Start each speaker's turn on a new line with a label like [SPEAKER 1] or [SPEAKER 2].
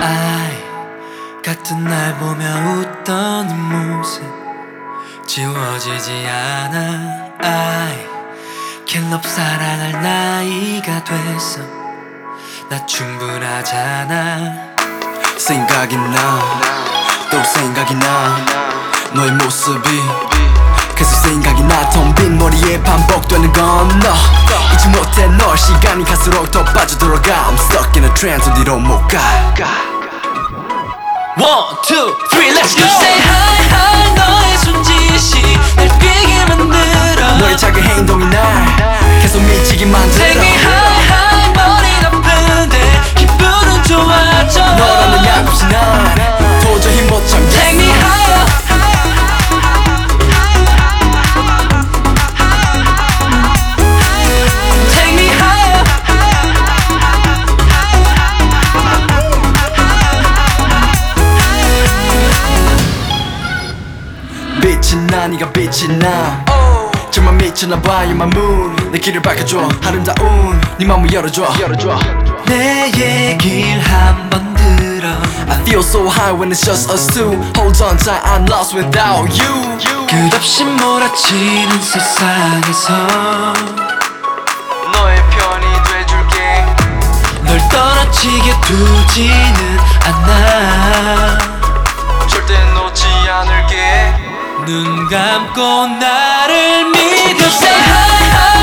[SPEAKER 1] I 같은 날 보며 웃던 네 모습 지워지지 않아. can't love 사랑할 나이가 됐어 나 충분하잖아.
[SPEAKER 2] 생각이 나또 생각이 나. 너의 모습이 계속 생각이 나 텅 빈 머리에 반복되는 건너. 잊지 못해 널 시간이 갈수록 더 빠져들어가. I'm stuck in a trance 어디로 못가
[SPEAKER 1] One, two, three, let's go!
[SPEAKER 3] You say hi hi 너
[SPEAKER 2] 빛이 나 네가 빛이 나 정말 미쳤나 봐 You're my moon 내 길을 밝혀줘 아름다운 네 맘을 열어줘
[SPEAKER 1] 내 얘길 한번 들어
[SPEAKER 2] I feel so high when it's just us two Hold on tight I'm lost without you
[SPEAKER 1] 끝없이 몰아치는 세상에서
[SPEAKER 2] 너의 편이 돼줄게
[SPEAKER 1] 널 떨어지게 두지는 눈 감고 나를
[SPEAKER 3] hi